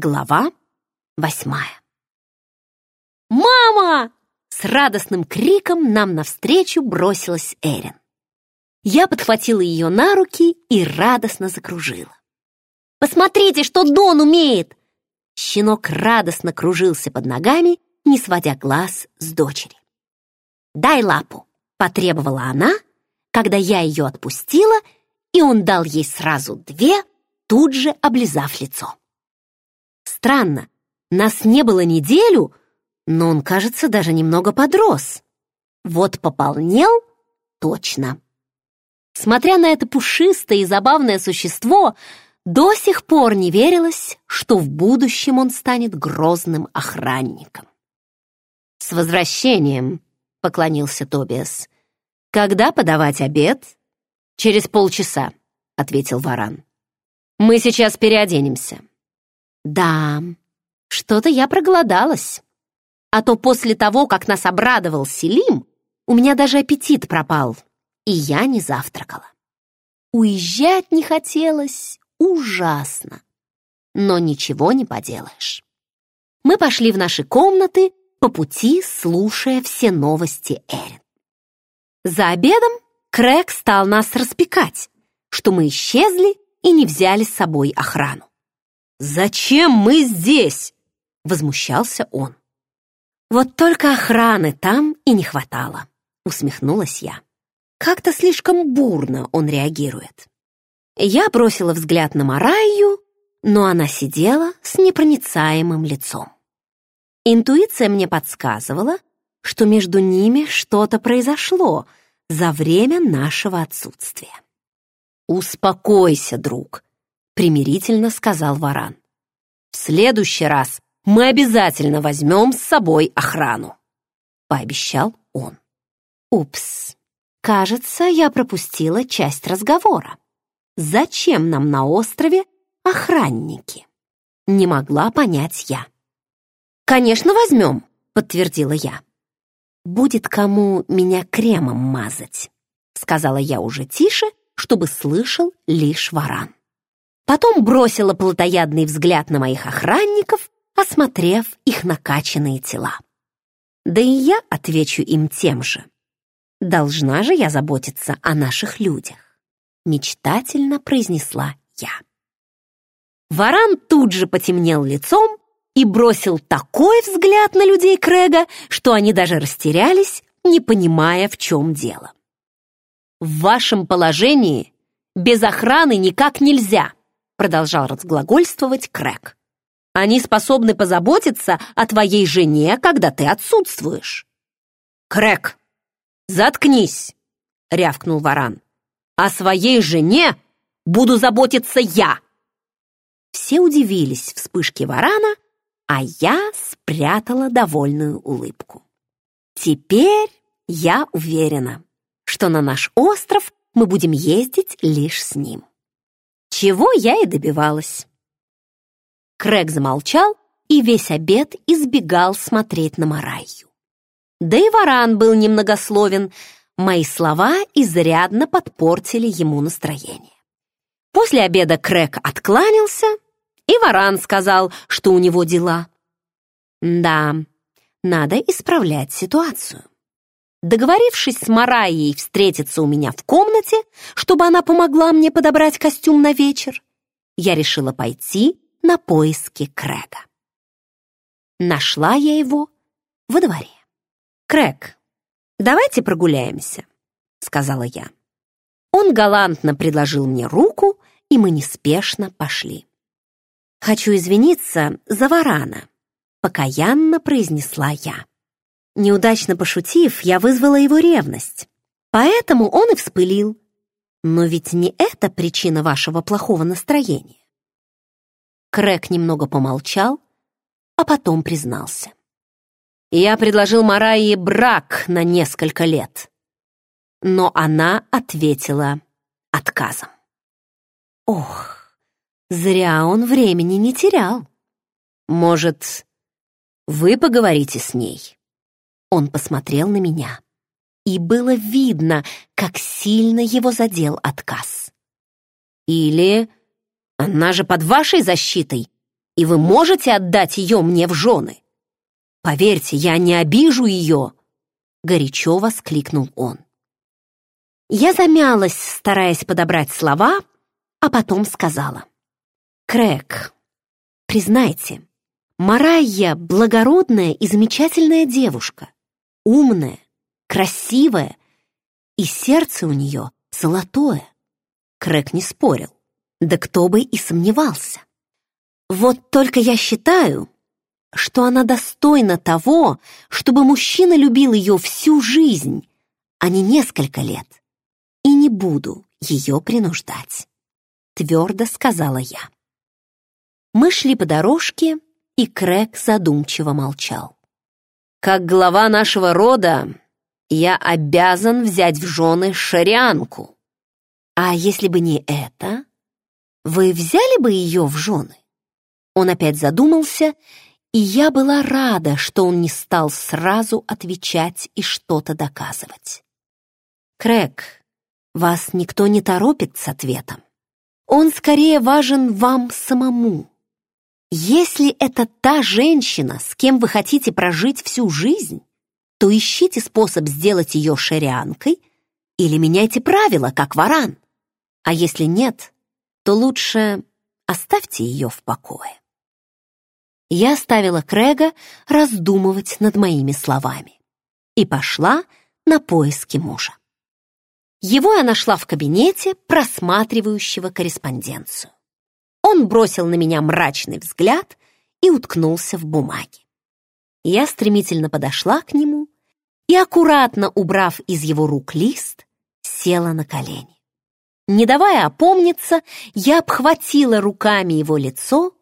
Глава восьмая. «Мама!» С радостным криком нам навстречу бросилась Эрин. Я подхватила ее на руки и радостно закружила. «Посмотрите, что Дон умеет!» Щенок радостно кружился под ногами, не сводя глаз с дочери. «Дай лапу!» — потребовала она, когда я ее отпустила, и он дал ей сразу две, тут же облизав лицо. Странно, нас не было неделю, но он, кажется, даже немного подрос. Вот пополнел точно. Смотря на это пушистое и забавное существо, до сих пор не верилось, что в будущем он станет грозным охранником. «С возвращением!» — поклонился Тобиас. «Когда подавать обед?» «Через полчаса», — ответил Варан. «Мы сейчас переоденемся». «Да, что-то я проголодалась. А то после того, как нас обрадовал Селим, у меня даже аппетит пропал, и я не завтракала. Уезжать не хотелось ужасно, но ничего не поделаешь. Мы пошли в наши комнаты, по пути слушая все новости Эрин. За обедом Крэг стал нас распекать, что мы исчезли и не взяли с собой охрану. «Зачем мы здесь?» — возмущался он. «Вот только охраны там и не хватало», — усмехнулась я. Как-то слишком бурно он реагирует. Я бросила взгляд на Мараю, но она сидела с непроницаемым лицом. Интуиция мне подсказывала, что между ними что-то произошло за время нашего отсутствия. «Успокойся, друг», — примирительно сказал Варан. «В следующий раз мы обязательно возьмем с собой охрану», — пообещал он. «Упс, кажется, я пропустила часть разговора. Зачем нам на острове охранники?» Не могла понять я. «Конечно, возьмем», — подтвердила я. «Будет кому меня кремом мазать», — сказала я уже тише, чтобы слышал лишь варан. Потом бросила плотоядный взгляд на моих охранников, осмотрев их накачанные тела. Да и я отвечу им тем же. Должна же я заботиться о наших людях, мечтательно произнесла я. Варан тут же потемнел лицом и бросил такой взгляд на людей Крэга, что они даже растерялись, не понимая, в чем дело. «В вашем положении без охраны никак нельзя», продолжал разглагольствовать Крэг. «Они способны позаботиться о твоей жене, когда ты отсутствуешь». «Крэг, заткнись!» — рявкнул Варан. «О своей жене буду заботиться я!» Все удивились вспышке Варана, а я спрятала довольную улыбку. Теперь я уверена, что на наш остров мы будем ездить лишь с ним. Чего я и добивалась. Крэг замолчал и весь обед избегал смотреть на Марайю. Да и Варан был немногословен, мои слова изрядно подпортили ему настроение. После обеда Крэг откланялся, и Варан сказал, что у него дела. Да, надо исправлять ситуацию. Договорившись с Мараей встретиться у меня в комнате, чтобы она помогла мне подобрать костюм на вечер, я решила пойти на поиски Крэга. Нашла я его во дворе. «Крэг, давайте прогуляемся», — сказала я. Он галантно предложил мне руку, и мы неспешно пошли. «Хочу извиниться за Варана», — покаянно произнесла я. Неудачно пошутив, я вызвала его ревность. Поэтому он и вспылил. Но ведь не это причина вашего плохого настроения. Крэк немного помолчал, а потом признался. Я предложил Марайе брак на несколько лет. Но она ответила отказом. Ох, Зря он времени не терял. Может, вы поговорите с ней? Он посмотрел на меня, и было видно, как сильно его задел отказ. Или она же под вашей защитой, и вы можете отдать ее мне в жены. Поверьте, я не обижу ее!» Горячо воскликнул он. Я замялась, стараясь подобрать слова, а потом сказала. «Крэг, признайте, Марайя — благородная и замечательная девушка, умная, красивая, и сердце у нее золотое». Крэг не спорил, да кто бы и сомневался. «Вот только я считаю, что она достойна того, чтобы мужчина любил ее всю жизнь, а не несколько лет и не буду ее принуждать», — твердо сказала я. Мы шли по дорожке, и Крэг задумчиво молчал. «Как глава нашего рода, я обязан взять в жены шарианку. А если бы не это, вы взяли бы ее в жены?» Он опять задумался, и я была рада, что он не стал сразу отвечать и что-то доказывать. «Крэг, вас никто не торопит с ответом. Он скорее важен вам самому. Если это та женщина, с кем вы хотите прожить всю жизнь, то ищите способ сделать ее шарианкой или меняйте правила, как варан. А если нет, то лучше оставьте ее в покое. Я оставила Крэга раздумывать над моими словами и пошла на поиски мужа. Его я нашла в кабинете, просматривающего корреспонденцию. Он бросил на меня мрачный взгляд и уткнулся в бумаги. Я стремительно подошла к нему и, аккуратно убрав из его рук лист, села на колени. Не давая опомниться, я обхватила руками его лицо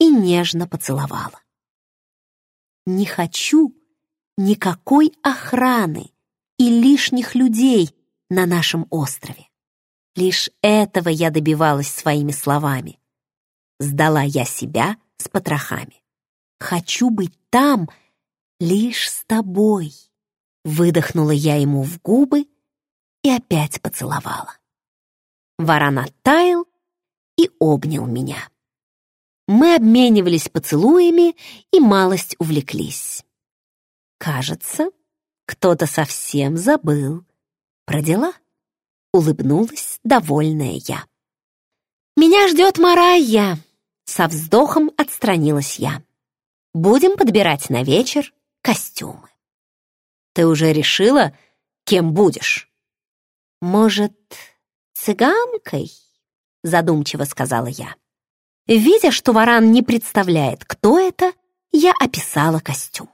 и нежно поцеловала. Не хочу никакой охраны и лишних людей, на нашем острове. Лишь этого я добивалась своими словами. Сдала я себя с потрохами. Хочу быть там лишь с тобой. Выдохнула я ему в губы и опять поцеловала. Варан оттаял и обнял меня. Мы обменивались поцелуями и малость увлеклись. Кажется, кто-то совсем забыл про дела?» — улыбнулась довольная я. «Меня ждет Марайя!» — со вздохом отстранилась я. «Будем подбирать на вечер костюмы». «Ты уже решила, кем будешь?» «Может, цыганкой?» — задумчиво сказала я. Видя, что Варан не представляет, кто это, я описала костюм.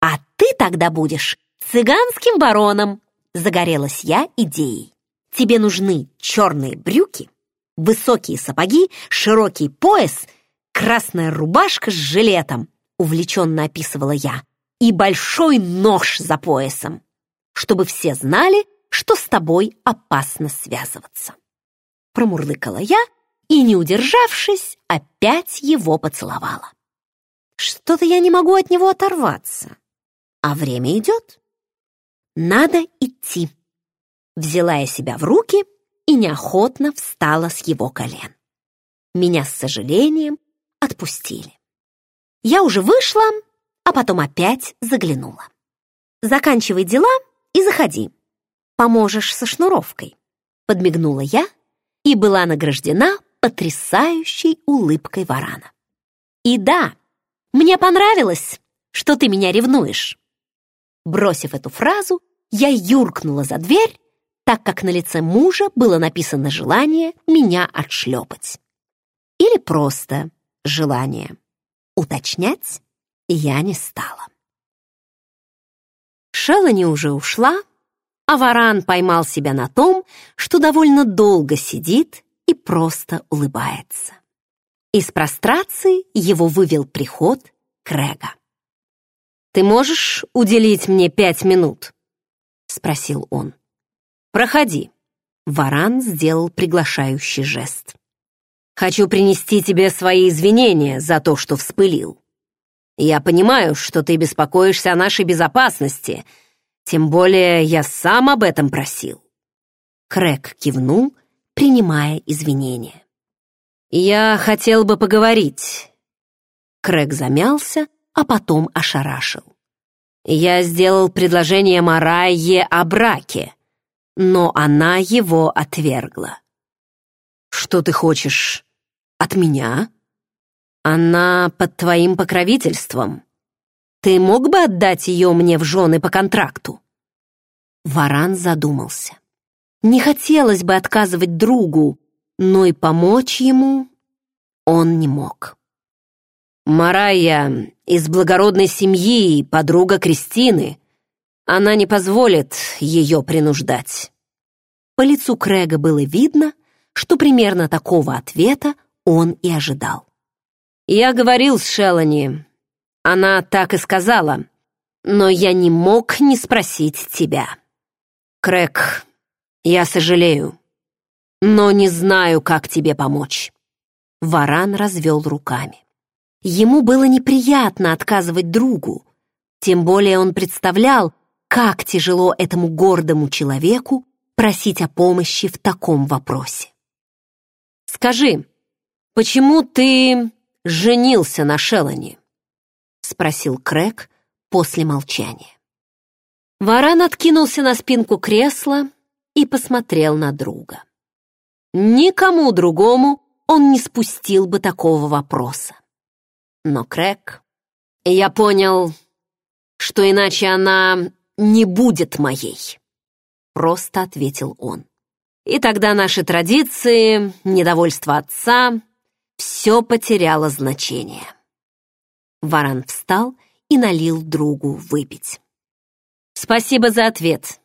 «А ты тогда будешь цыганским бароном!» Загорелась я идеей. Тебе нужны черные брюки, высокие сапоги, широкий пояс, красная рубашка с жилетом, увлеченно описывала я, и большой нож за поясом, чтобы все знали, что с тобой опасно связываться. Промурлыкала я и, не удержавшись, опять его поцеловала. Что-то я не могу от него оторваться. А время идет. Надо идти. Взяла я себя в руки неохотно встала с его колен. Меня с сожалением отпустили. Я уже вышла, а потом опять заглянула. Заканчивай дела и заходи. Поможешь со шнуровкой. Подмигнула я и была награждена потрясающей улыбкой варана. И да, мне понравилось, что ты меня ревнуешь. Бросив эту фразу, я юркнула за дверь, так как на лице мужа было написано желание меня отшлепать. Или просто желание. Уточнять я не стала. Шелани уже ушла, а Варан поймал себя на том, что довольно долго сидит и просто улыбается. Из прострации его вывел приход Крэга. «Ты можешь уделить мне пять минут?» — спросил он. «Проходи». Варан сделал приглашающий жест. «Хочу принести тебе свои извинения за то, что вспылил. Я понимаю, что ты беспокоишься о нашей безопасности, тем более я сам об этом просил». Крэк кивнул, принимая извинения. «Я хотел бы поговорить. Крэг замялся, а потом ошарашил. «Я сделал предложение Марайе о браке, но она его отвергла». «Что ты хочешь от меня?» «Она под твоим покровительством. Ты мог бы отдать ее мне в жены по контракту?» Варан задумался. Не хотелось бы отказывать другу, но и помочь ему он не мог. Марая из благородной семьи, подруга Кристины. Она не позволит ее принуждать. По лицу Крэга было видно, что примерно такого ответа он и ожидал. «Я говорил с Шелани. Она так и сказала, но я не мог не спросить тебя. Крэг, я сожалею, но не знаю, как тебе помочь». Варан развел руками. Ему было неприятно отказывать другу, тем более он представлял, как тяжело этому гордому человеку просить о помощи в таком вопросе. «Скажи, почему ты женился на Шеллани?» — спросил Крэг после молчания. Варан откинулся на спинку кресла и посмотрел на друга. Никому другому он не спустил бы такого вопроса. Но Крэг... Я понял, что иначе она не будет моей. Просто ответил он. И тогда наши традиции, недовольство отца, все потеряло значение. Варан встал и налил другу выпить. «Спасибо за ответ».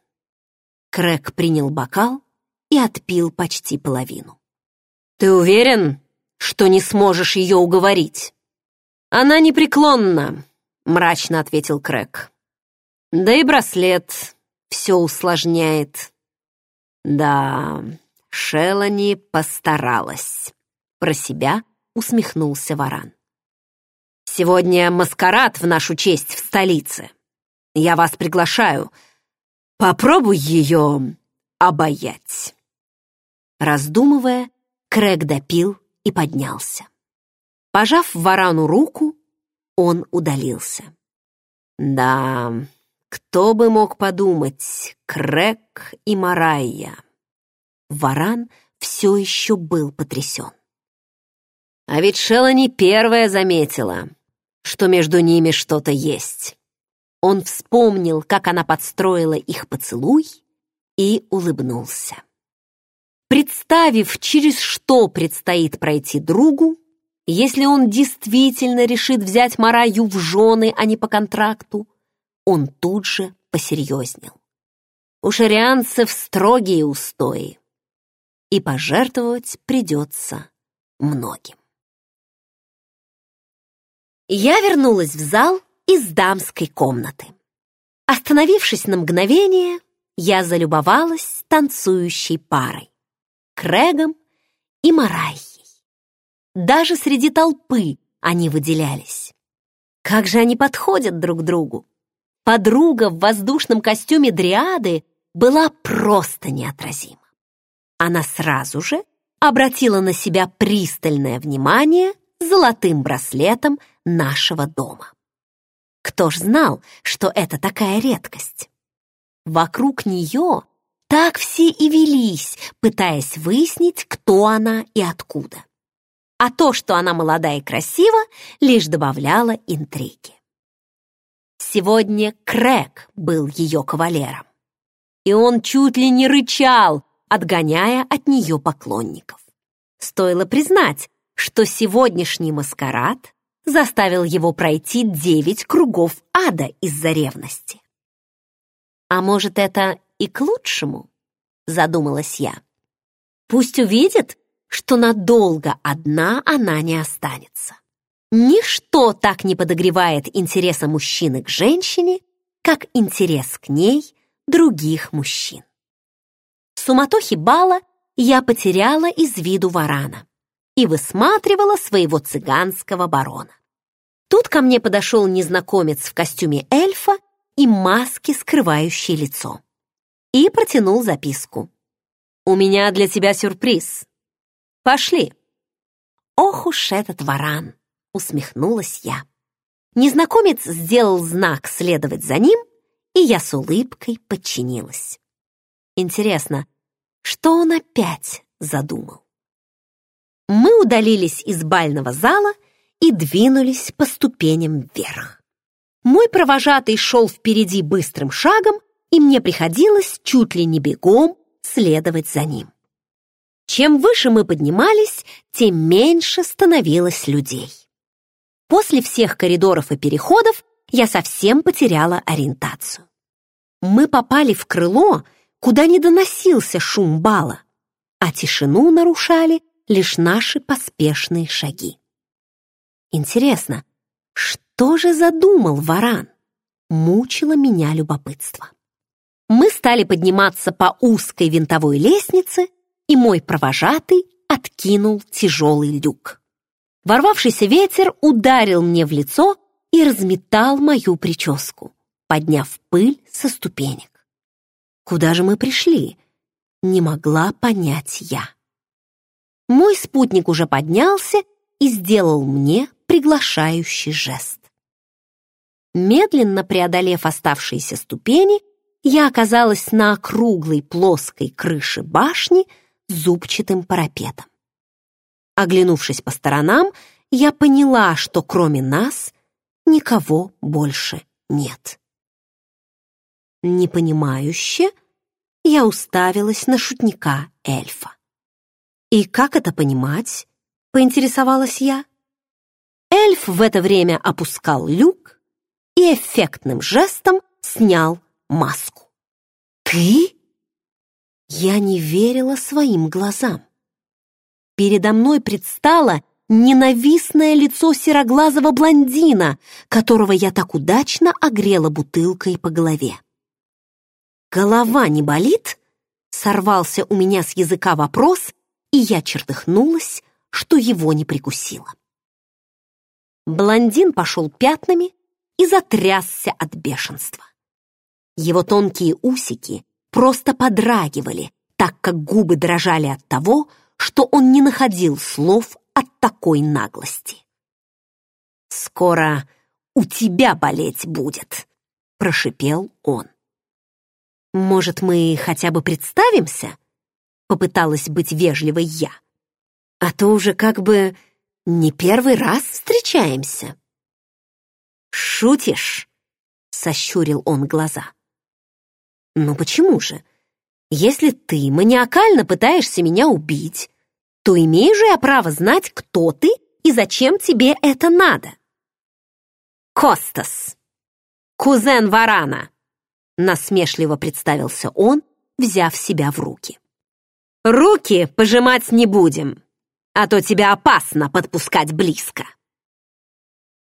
Крэг принял бокал и отпил почти половину. «Ты уверен, что не сможешь ее уговорить?» «Она непреклонна», — мрачно ответил Крэг. «Да и браслет все усложняет». «Да, Шелани постаралась», — про себя усмехнулся Варан. «Сегодня маскарад в нашу честь в столице. Я вас приглашаю. Попробуй ее обаять». Раздумывая, Крэг допил и поднялся. Пожав Варану руку, он удалился. Да, кто бы мог подумать, Крэг и Марайя. Варан все еще был потрясен. А ведь Шелани первая заметила, что между ними что-то есть. Он вспомнил, как она подстроила их поцелуй, и улыбнулся. Представив, через что предстоит пройти другу, если он действительно решит взять Мараю в жены, а не по контракту, он тут же посерьезнел. У шарианцев строгие устои, и пожертвовать придется многим. Я вернулась в зал из дамской комнаты. Остановившись на мгновение, я залюбовалась танцующей парой — Крэгом и Марайей. Даже среди толпы они выделялись. Как же они подходят друг другу! Подруга в воздушном костюме дриады была просто неотразима. Она сразу же обратила на себя пристальное внимание золотым браслетом нашего дома. Кто ж знал, что это такая редкость? Вокруг нее так все и велись, пытаясь выяснить, кто она и откуда а то, что она молода и красива, лишь добавляло интриги. Сегодня Крэг был ее кавалером, и он чуть ли не рычал, отгоняя от нее поклонников. Стоило признать, что сегодняшний маскарад заставил его пройти девять кругов ада из-за ревности. «А может, это и к лучшему?» — задумалась я. «Пусть увидит, что надолго одна она не останется. Ничто так не подогревает интереса мужчины к женщине, как интерес к ней других мужчин. В суматохе бала я потеряла из виду варана и высматривала своего цыганского барона. Тут ко мне подошел незнакомец в костюме эльфа и маске, скрывающей лицо, и протянул записку. «У меня для тебя сюрприз. Пошли!» Ох уж этот варан! Усмехнулась я. Незнакомец сделал знак следовать за ним, и я с улыбкой подчинилась. Интересно, что он опять задумал? Мы удалились из бального зала и двинулись по ступеням вверх. Мой провожатый шел впереди быстрым шагом, и мне приходилось чуть ли не бегом следовать за ним. Чем выше мы поднимались, тем меньше становилось людей. После всех коридоров и переходов я совсем потеряла ориентацию. Мы попали в крыло, куда не доносился шум бала, а тишину нарушали лишь наши поспешные шаги. Интересно, что же задумал варан? Мучило меня любопытство. Мы стали подниматься по узкой винтовой лестнице, и мой провожатый откинул тяжелый люк. Ворвавшийся ветер ударил мне в лицо и разметал мою прическу, подняв пыль со ступенек. Куда же мы пришли? Не могла понять я. Мой спутник уже поднялся и сделал мне приглашающий жест. Медленно преодолев оставшиеся ступени, я оказалась на округлой плоской крыше башни с зубчатым парапетом. Оглянувшись по сторонам, я поняла, что кроме нас никого больше нет. Непонимающе я уставилась на шутника эльфа. «И как это понимать?» — поинтересовалась я. Эльф в это время опускал люк и эффектным жестом снял маску. «Ты?» Я не верила своим глазам. Передо мной предстало ненавистное лицо сероглазого блондина, которого я так удачно огрела бутылкой по голове. «Голова не болит?» — сорвался у меня с языка вопрос, и я чертыхнулась, что его не прикусила. Блондин пошел пятнами и затрясся от бешенства. Его тонкие усики просто подрагивали, так как губы дрожали от того, что он не находил слов от такой наглости. «Скоро у тебя болеть будет», — прошипел он. «Может, мы хотя бы представимся?» — попыталась быть вежливой я. «А то уже как бы не первый раз встречаемся». «Шутишь?» — сощурил он глаза. «Ну почему же? Если ты маниакально пытаешься меня убить, то имею же я право знать, кто ты и зачем тебе это надо. Костас, кузен Варана, насмешливо представился он, взяв себя в руки. Руки пожимать не будем, а то тебя опасно подпускать близко.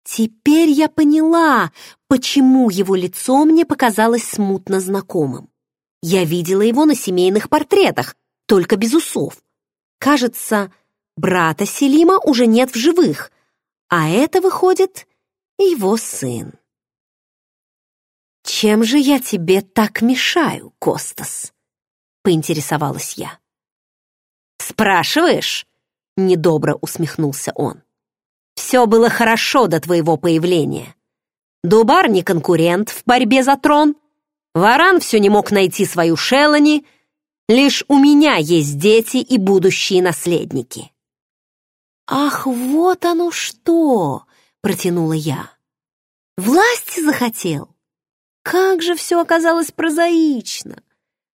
Теперь я поняла, почему его лицо мне показалось смутно знакомым. Я видела его на семейных портретах, только без усов. Кажется, брата Селима уже нет в живых, а это, выходит, его сын. «Чем же я тебе так мешаю, Костас?» — поинтересовалась я. «Спрашиваешь?» — недобро усмехнулся он. «Все было хорошо до твоего появления. Дубар не конкурент в борьбе за трон, Варан все не мог найти свою Шелани, лишь у меня есть дети и будущие наследники. «Ах, вот оно что!» — протянула я. «Власти захотел? Как же все оказалось прозаично!»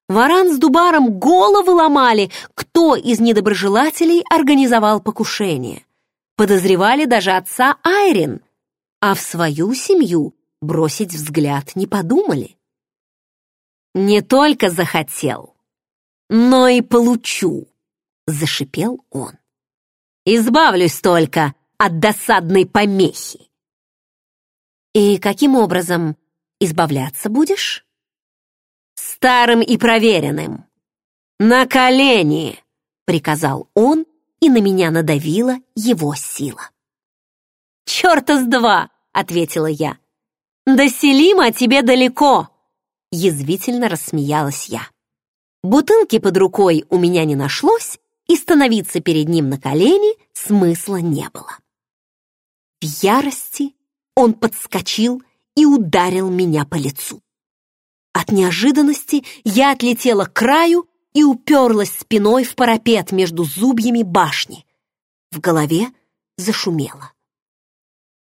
Варан с Дубаром головы ломали, кто из недоброжелателей организовал покушение. Подозревали даже отца Айрин, а в свою семью бросить взгляд не подумали. «Не только захотел, но и получу», — зашипел он. «Избавлюсь только от досадной помехи». «И каким образом избавляться будешь?» «Старым и проверенным. На колени!» — приказал он, и на меня надавила его сила. «Черта с два!» — ответила я. «До Селима тебе далеко!» Язвительно рассмеялась я. Бутылки под рукой у меня не нашлось, и становиться перед ним на колени смысла не было. В ярости он подскочил и ударил меня по лицу. От неожиданности я отлетела к краю и уперлась спиной в парапет между зубьями башни. В голове зашумело.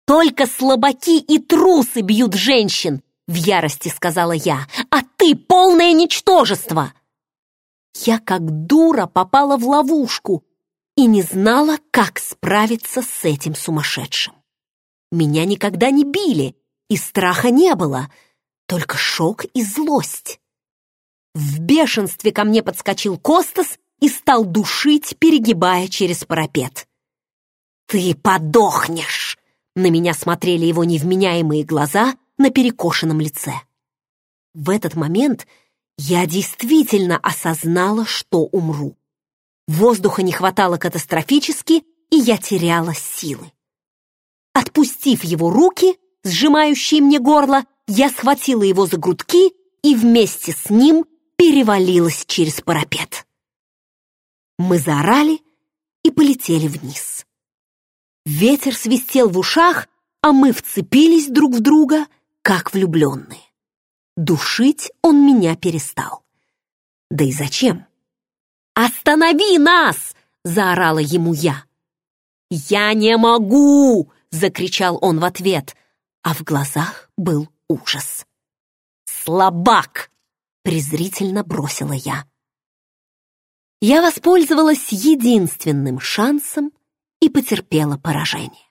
«Только слабаки и трусы бьют женщин!» В ярости сказала я. «А ты полное ничтожество!» Я как дура попала в ловушку и не знала, как справиться с этим сумасшедшим. Меня никогда не били, и страха не было, только шок и злость. В бешенстве ко мне подскочил Костас и стал душить, перегибая через парапет. «Ты подохнешь!» На меня смотрели его невменяемые глаза на перекошенном лице. В этот момент я действительно осознала, что умру. Воздуха не хватало катастрофически, и я теряла силы. Отпустив его руки, сжимающие мне горло, я схватила его за грудки и вместе с ним перевалилась через парапет. Мы заорали и полетели вниз. Ветер свистел в ушах, а мы вцепились друг в друга, как влюбленные. Душить он меня перестал. Да и зачем? «Останови нас!» — заорала ему я. «Я не могу!» — закричал он в ответ, а в глазах был ужас. «Слабак!» — презрительно бросила я. Я воспользовалась единственным шансом и потерпела поражение.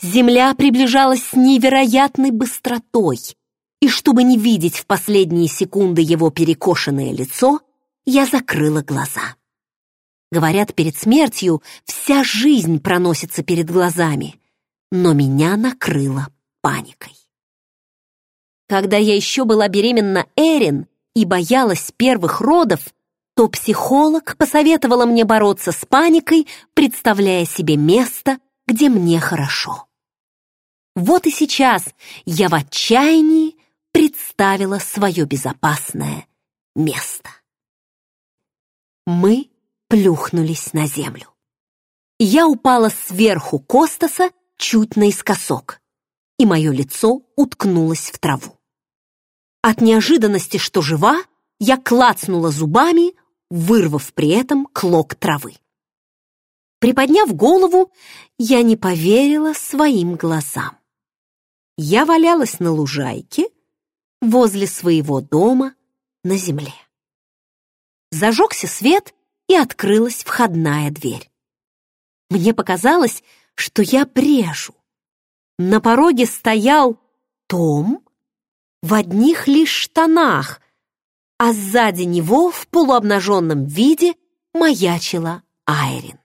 Земля приближалась с невероятной быстротой, и чтобы не видеть в последние секунды его перекошенное лицо, я закрыла глаза. Говорят, перед смертью вся жизнь проносится перед глазами, но меня накрыло паникой. Когда я еще была беременна Эрин и боялась первых родов, то психолог посоветовала мне бороться с паникой, представляя себе место, где мне хорошо. Вот и сейчас я в отчаянии представила свое безопасное место. Мы плюхнулись на землю. Я упала сверху Костаса чуть наискосок, и мое лицо уткнулось в траву. От неожиданности, что жива, я клацнула зубами, вырвав при этом клок травы. Приподняв голову, я не поверила своим глазам. Я валялась на лужайке возле своего дома на земле. Зажегся свет, и открылась входная дверь. Мне показалось, что я брежу. На пороге стоял Том в одних лишь штанах, а сзади него в полуобнаженном виде маячила Айрин.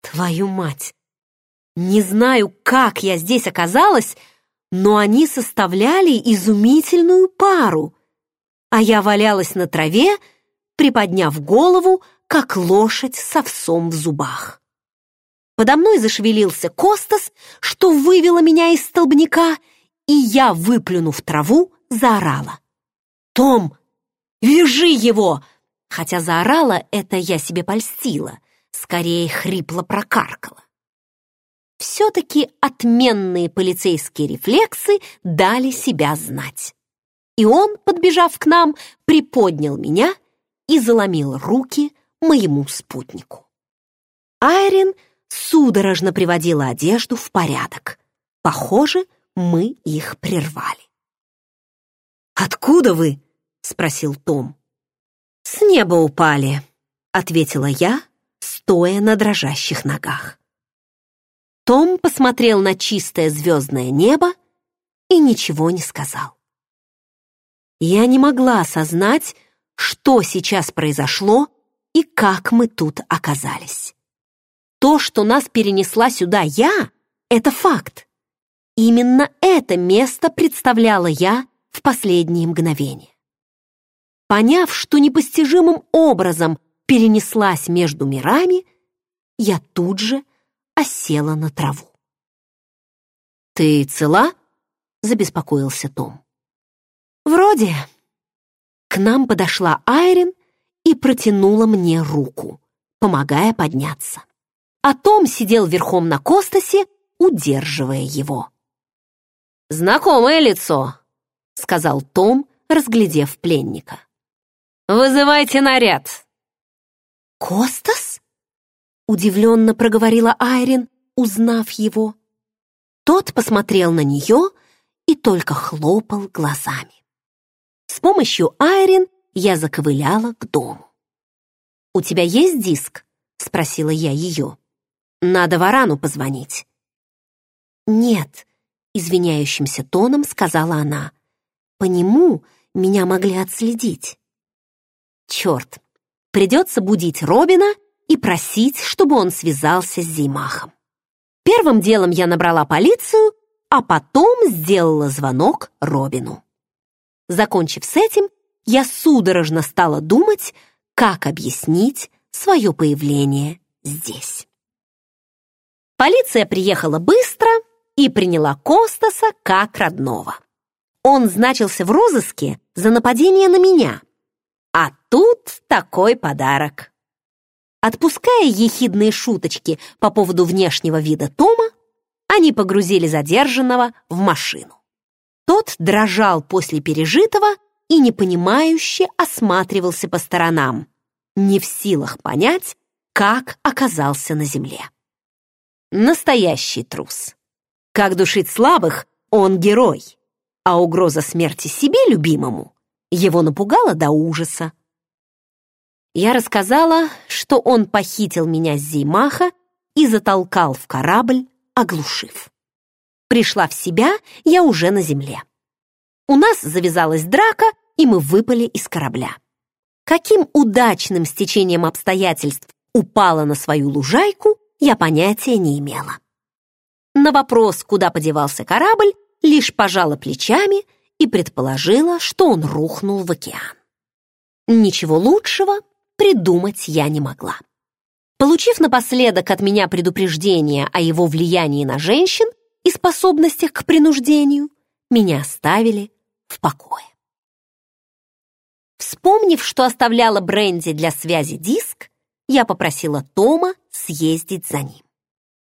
Твою мать! Не знаю, как я здесь оказалась, но они составляли изумительную пару, а я валялась на траве, приподняв голову, как лошадь с овсом в зубах. Подо мной зашевелился Костас, что вывело меня из столбняка, и я, выплюнув траву, заорала. «Том, вяжи его!» Хотя заорала, это я себе польстила, скорее хрипло прокаркала. Все-таки отменные полицейские рефлексы дали себя знать. И он, подбежав к нам, приподнял меня и заломил руки моему спутнику. Айрин судорожно приводила одежду в порядок. Похоже, мы их прервали. «Откуда вы?» — спросил Том. «С неба упали», — ответила я, стоя на дрожащих ногах. Том посмотрел на чистое звездное небо и ничего не сказал. Я не могла осознать, что сейчас произошло и как мы тут оказались. То, что нас перенесла сюда я, это факт. Именно это место представляла я в последние мгновения. Поняв, что непостижимым образом перенеслась между мирами, я тут же осела на траву. «Ты цела?» — забеспокоился Том. «Вроде». К нам подошла Айрин и протянула мне руку, помогая подняться. А Том сидел верхом на Костасе удерживая его. «Знакомое лицо», — сказал Том, разглядев пленника. «Вызывайте наряд!» «Костас?» — удивленно проговорила Айрин, узнав его. Тот посмотрел на нее и только хлопал глазами. С помощью Айрин я заковыляла к дому. «У тебя есть диск?» — спросила я ее. «Надо Варану позвонить». «Нет», — извиняющимся тоном сказала она. «По нему меня могли отследить». «Черт, придется будить Робина и просить, чтобы он связался с Зеймахом. Первым делом я набрала полицию, а потом сделала звонок Робину. Закончив с этим, я судорожно стала думать, как объяснить свое появление здесь. Полиция приехала быстро и приняла Костаса как родного. Он значился в розыске за нападение на меня, а тут такой подарок. Отпуская ехидные шуточки по поводу внешнего вида Тома, они погрузили задержанного в машину. Тот дрожал после пережитого и непонимающе осматривался по сторонам, не в силах понять, как оказался на земле. Настоящий трус. Как душить слабых, он герой, а угроза смерти себе любимому его напугала до ужаса. Я рассказала, что он похитил меня с Зеймаха и затолкал в корабль, оглушив. Пришла в себя я уже на земле. У нас завязалась драка, и мы выпали из корабля. Каким удачным стечением обстоятельств упала на свою лужайку, я понятия не имела. На вопрос, куда подевался корабль, лишь пожала плечами и предположила, что он рухнул в океан. Ничего лучшего придумать я не могла. Получив напоследок от меня предупреждение о его влиянии на женщин и способностях к принуждению, меня оставили в покое. Вспомнив, что оставляла Бренди для связи диск, я попросила Тома съездить за ним.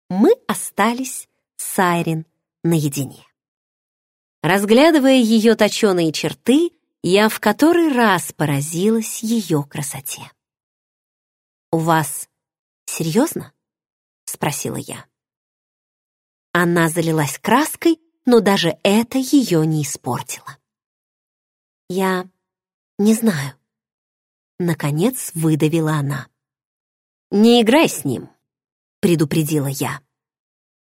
Мы остались с Айрин наедине. Разглядывая ее точеные черты, я в который раз поразилась ее красоте. «У вас серьезно?» — спросила я. Она залилась краской, но даже это ее не испортило. «Я не знаю», — наконец выдавила она. «Не играй с ним», — предупредила я.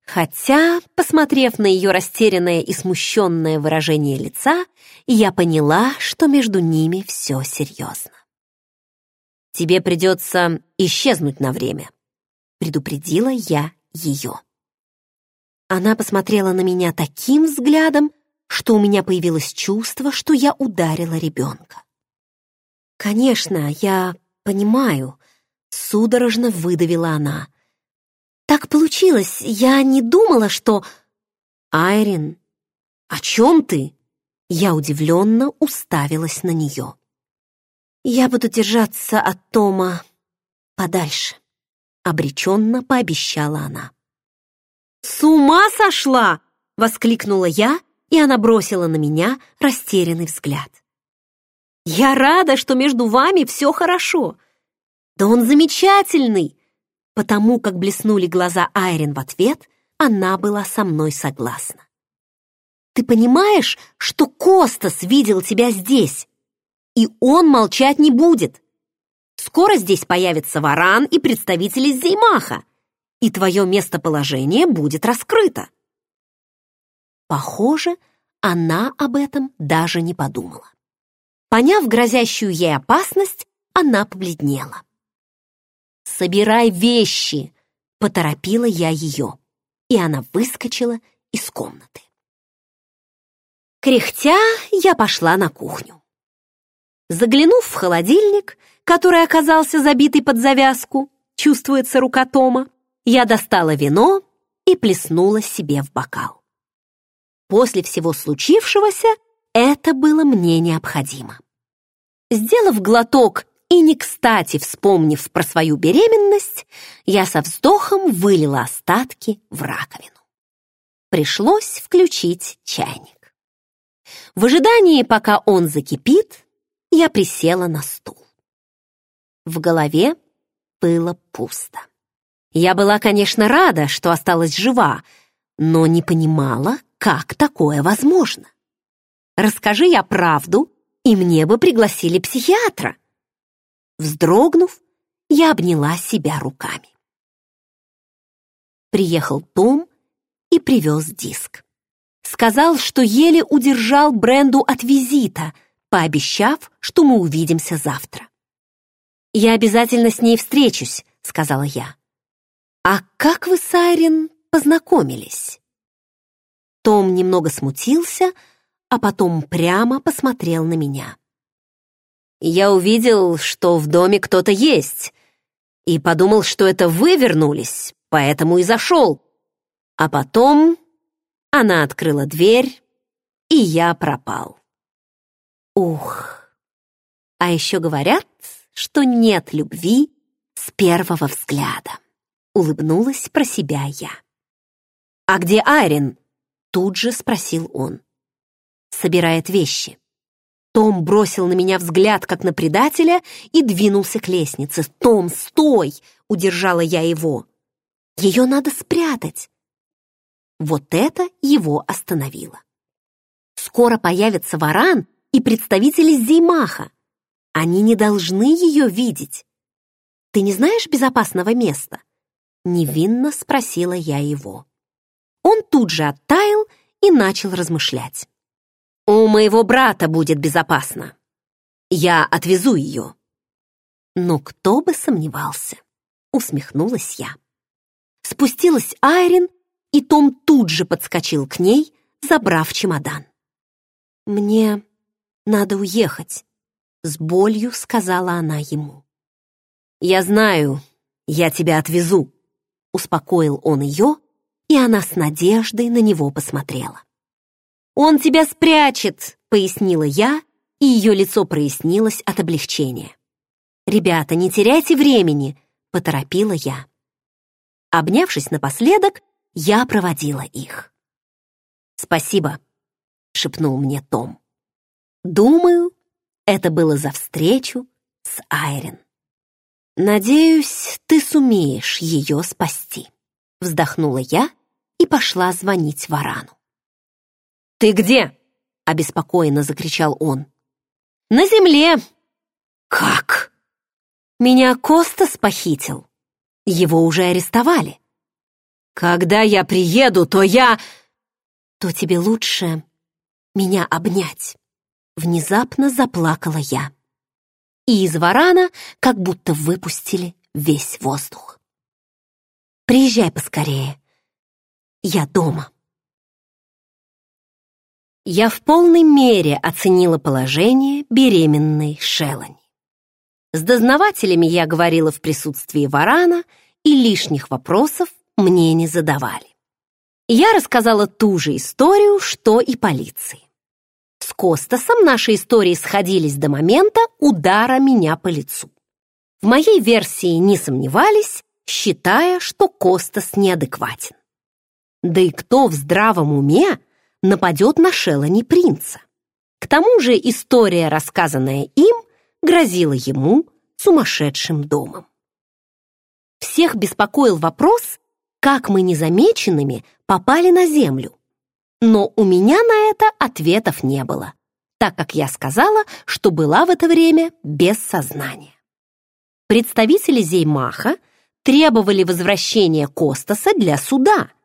Хотя, посмотрев на ее растерянное и смущенное выражение лица, я поняла, что между ними все серьезно. «Тебе придется исчезнуть на время», — предупредила я ее. Она посмотрела на меня таким взглядом, что у меня появилось чувство, что я ударила ребенка. «Конечно, я понимаю», — судорожно выдавила она. Так получилось. Я не думала, что... Айрин, о чем ты? Я удивленно уставилась на нее. Я буду держаться от Тома подальше, обреченно пообещала она. «С ума сошла!» — воскликнула я, и она бросила на меня растерянный взгляд. «Я рада, что между вами все хорошо. Да он замечательный!» Потому как блеснули глаза Айрин в ответ, она была со мной согласна. «Ты понимаешь, что Костас видел тебя здесь? И он молчать не будет. Скоро здесь появится Варан и представители Зеймаха, и твое местоположение будет раскрыто». Похоже, она об этом даже не подумала. Поняв грозящую ей опасность, она побледнела. «Собирай вещи!» — поторопила я ее, и она выскочила из комнаты. Кряхтя, я пошла на кухню. Заглянув в холодильник, который оказался забитый под завязку, чувствуется рука Тома, я достала вино и плеснула себе в бокал. После всего случившегося это было мне необходимо. Сделав глоток и не кстати, вспомнив про свою беременность, я со вздохом вылила остатки в раковину. пришлось включить чайник. В ожидании, пока он закипит, я присела на стул. В голове было пусто. Я была, конечно, рада, что осталась жива, но не понимала, как такое возможно. Расскажи я правду, и мне бы пригласили психиатра. Вздрогнув, я обняла себя руками. Приехал Том и привез диск. Сказал, что еле удержал Бренду от визита, пообещав, что мы увидимся завтра. «Я обязательно с ней встречусь», — сказала я. «А как вы с Айрин познакомились?» Том немного смутился, а потом прямо посмотрел на меня. «Я увидел, что в доме кто-то есть, и подумал, что это вы вернулись, поэтому и зашел. А потом она открыла дверь, и я пропал». Ух! А еще говорят, что нет любви с первого взгляда. Улыбнулась про себя я. «А где Айрин?» Тут же спросил он. Собирает вещи. Том бросил на меня взгляд, как на предателя, и двинулся к лестнице. «Том, стой!» — удержала я его. «Ее надо спрятать». Вот это его остановило. Скоро появится варан и представители Зеймаха. Они не должны ее видеть. Ты не знаешь безопасного места? Невинно спросила я его. Он тут же оттаял и начал размышлять. «У моего брата будет безопасно. Я отвезу ее». Но кто бы сомневался, усмехнулась я. Спустилась Айрин, и Том тут же подскочил к ней, забрав чемодан. «Мне надо уехать», — с болью сказала она ему. «Я знаю, я тебя отвезу», — успокоил он ее, и она с надеждой на него посмотрела. «Он тебя спрячет», — пояснила я, и ее лицо прояснилось от облегчения. «Ребята, не теряйте времени», — поторопила я. Обнявшись напоследок, я проводила их. «Спасибо», — шепнул мне Том. «Думаю, это было за встречу с Айрин. Надеюсь, ты сумеешь ее спасти», — вздохнула я и пошла звонить Варану. «Ты где?» — обеспокоенно закричал он. «На земле!» «Как?» «Меня Костас похитил. Его уже арестовали». «Когда я приеду, то я...» «То тебе лучше меня обнять». Внезапно заплакала я. И из варана как будто выпустили весь воздух. «Приезжай поскорее», я дома. Я в полной мере оценила положение беременной Шелани. С дознавателями я говорила в присутствии Варана, и лишних вопросов мне не задавали. Я рассказала ту же историю, что и полиции. С Костасом наши истории сходились до момента удара меня по лицу. В моей версии не сомневались, считая, что Костас неадекватен. Да и кто в здравом уме нападет на Шелани принца? К тому же история, рассказанная им, грозила ему сумасшедшим домом. Всех беспокоил вопрос, как мы незамеченными попали на землю. Но у меня на это ответов не было, так как я сказала, что была в это время без сознания. Представители Зеймаха требовали возвращения Костаса для суда –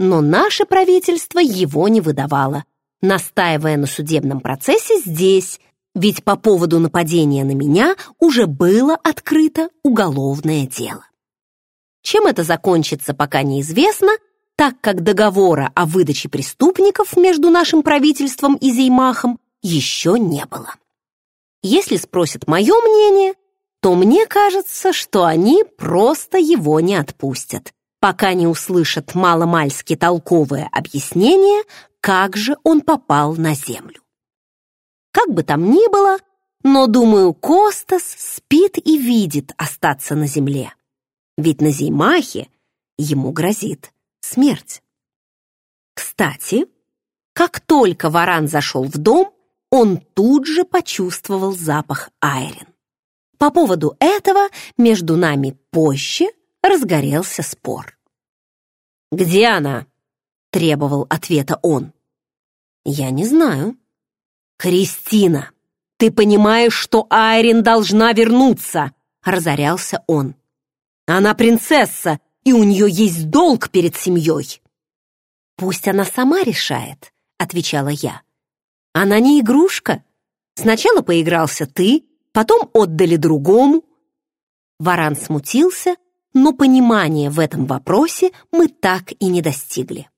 но наше правительство его не выдавало, настаивая на судебном процессе здесь, ведь по поводу нападения на меня уже было открыто уголовное дело. Чем это закончится, пока неизвестно, так как договора о выдаче преступников между нашим правительством и Зеймахом еще не было. Если спросят мое мнение, то мне кажется, что они просто его не отпустят, пока не услышат маломальски толковое объяснение, как же он попал на землю. Как бы там ни было, но, думаю, Костас спит и видит остаться на земле. Ведь на Зеймахе ему грозит смерть. Кстати, как только варан зашел в дом, он тут же почувствовал запах Айрин. По поводу этого между нами позже разгорелся спор. «Где она?» — требовал ответа он. «Я не знаю». «Кристина, ты понимаешь, что Айрин должна вернуться?» — разорялся он. «Она принцесса, и у нее есть долг перед семьей». «Пусть она сама решает», — отвечала я. «Она не игрушка. Сначала поигрался ты, потом отдали другому». Варан смутился, но понимания в этом вопросе мы так и не достигли.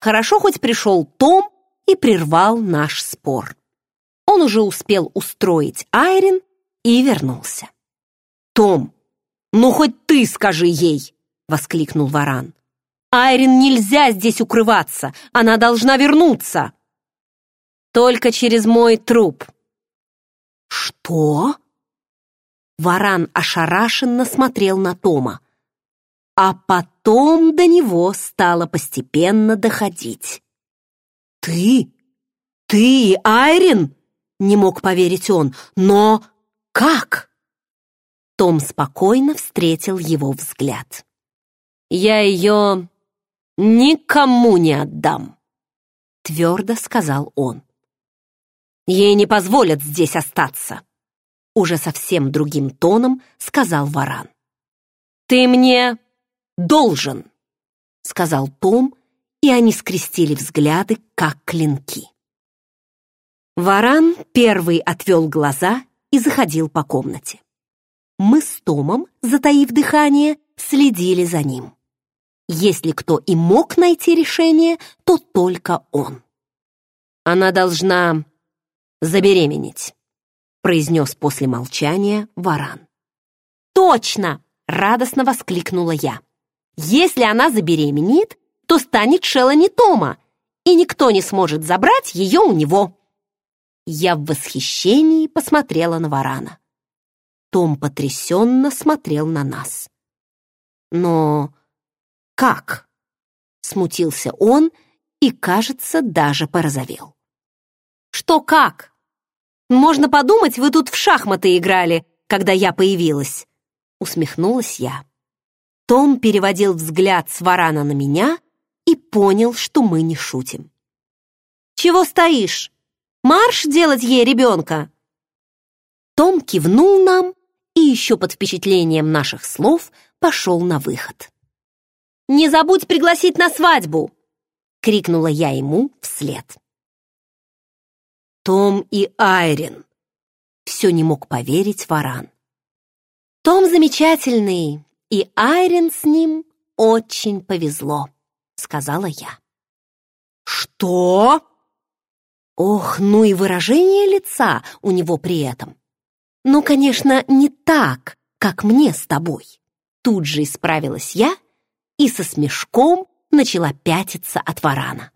Хорошо хоть пришел Том и прервал наш спор. Он уже успел устроить Айрин и вернулся. «Том, ну хоть ты скажи ей!» — воскликнул Варан. «Айрин нельзя здесь укрываться! Она должна вернуться!» «Только через мой труп!» «Что?» Варан ошарашенно смотрел на Тома. А потом до него стало постепенно доходить. «Ты? Ты, Айрин?» — не мог поверить он. «Но как?» Том спокойно встретил его взгляд. «Я ее никому не отдам», — твердо сказал он. «Ей не позволят здесь остаться», — уже совсем другим тоном сказал Варан. «Ты мне должен», — сказал Том, и они скрестили взгляды, как клинки. Варан первый отвел глаза и заходил по комнате. Мы с Томом, затаив дыхание, следили за ним. Если кто и мог найти решение, то только он. «Она должна забеременеть», — произнес после молчания Варан. «Точно!» — радостно воскликнула я. «Если она забеременеет, то станет Шелани Тома, и никто не сможет забрать ее у него». Я в восхищении посмотрела на Варана. Том потрясенно смотрел на нас. «Но как?» — смутился он и, кажется, даже порозовел. «Что как? Можно подумать, вы тут в шахматы играли, когда я появилась», — усмехнулась я. Том переводил взгляд с Варана на меня и понял, что мы не шутим. «Чего стоишь? Марш делать ей ребенка!» Том кивнул нам и еще под впечатлением наших слов пошел на выход. «Не забудь пригласить на свадьбу!» — крикнула я ему вслед. Том и Айрин. Все не мог поверить Варан. Том замечательный, и Айрин с ним очень повезло, сказала я. Что? Ох, ну и выражение лица у него при этом. Ну, конечно, не так, как мне с тобой. Тут же исправилась я и со смешком начала пятиться от варана.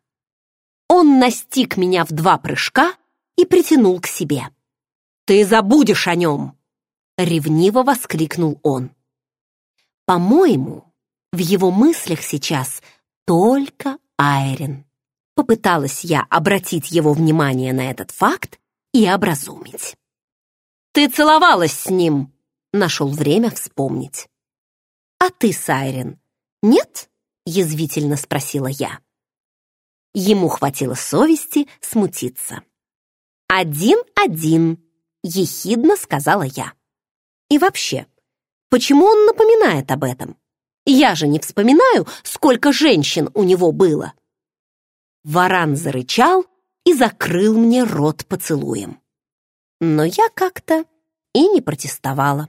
Он настиг меня в два прыжка и притянул к себе. «Ты забудешь о нем!» — ревниво воскликнул он. По-моему, в его мыслях сейчас только Айрин. Попыталась я обратить его внимание на этот факт и образумить. «Ты целовалась с ним!» — нашел время вспомнить. «А ты, Сайрин, нет?» — язвительно спросила я. Ему хватило совести смутиться. «Один-один», — ехидно сказала я. «И вообще, почему он напоминает об этом? Я же не вспоминаю, сколько женщин у него было». Варан зарычал и закрыл мне рот поцелуем но я как-то и не протестовала.